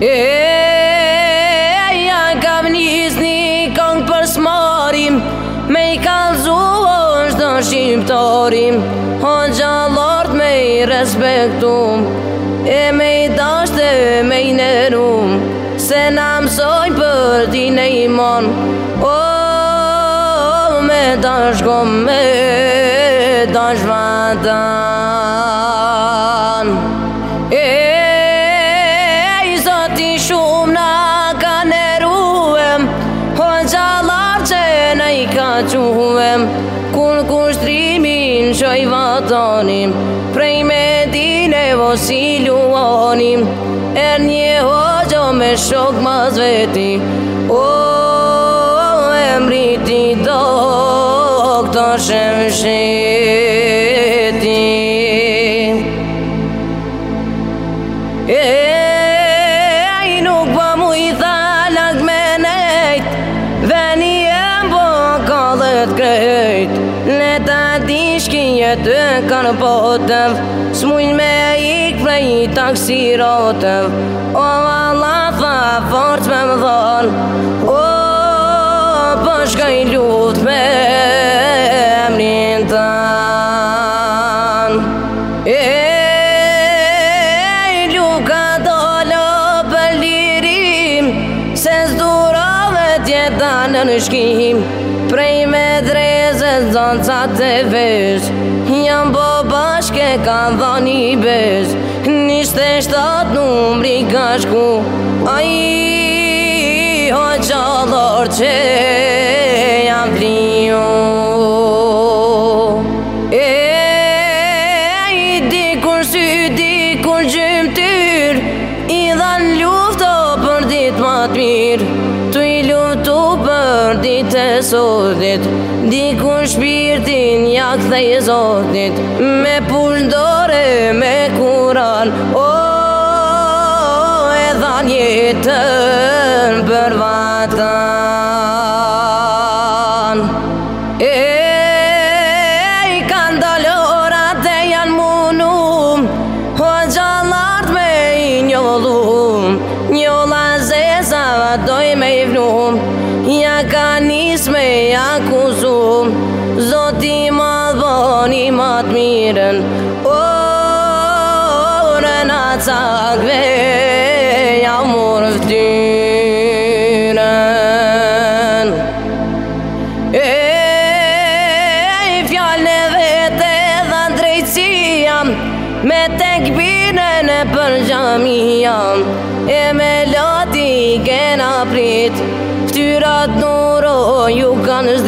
E, e ja kam njës një për smarim Me i kalzu është në shqiptarim O gjallart me i respektum E me i dasht e me i nerum Se na mësoj për ti ne i mon O me dashkom me dashvatam donim Prej me dine vos i luonim Er një hoqo me shok ma zveti O, o emri ti do Këto shemshetim E, e, e jetë kanë botëm po S'mujnë me ikë prej i taksi rotëm O, Allah, fa fort me më dhonë O, përshka po i luft me danë në shkim Prej me dreze zonca të vesh Jam bo bashke ka dha një Nishtë e shtatë numri ka shku A i hoqa që zotit Diku shpirtin ja këthe i zotit Me pushdore me kuran O, e dhan jetën për vatan E, i kanë e janë munum O, gjallart me i njollum Njolla zezat doj me i vnum Ja ka Një matë mirën O, në nëca kveja Mërë vëtyrën E, i fjallën e vete Dhe ndrejtës i Me tek binën e përgjami jam E me loti i gena pritë Ftyrat në roju kanë zdojë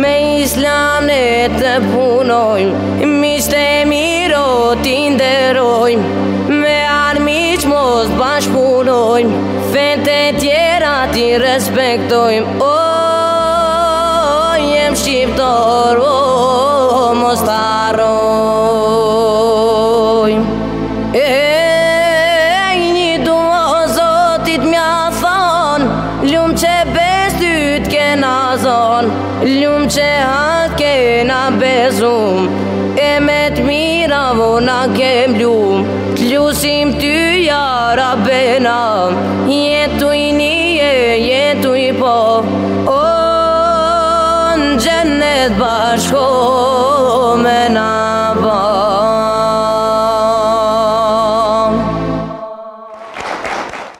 Me islam ne të punojmë Mi s'te miro t'inderojnë, Me armi që mos t'bashpunojnë, Fente tjera t'i respektojmë O, jem shqiptor, O, mos tarojnë. Ljumë që hake na bezum E me të mira vo na kem ljumë Të ljusim ty jara bena Jetu i nije, jetu i po O, në gjennet bashko me na bashko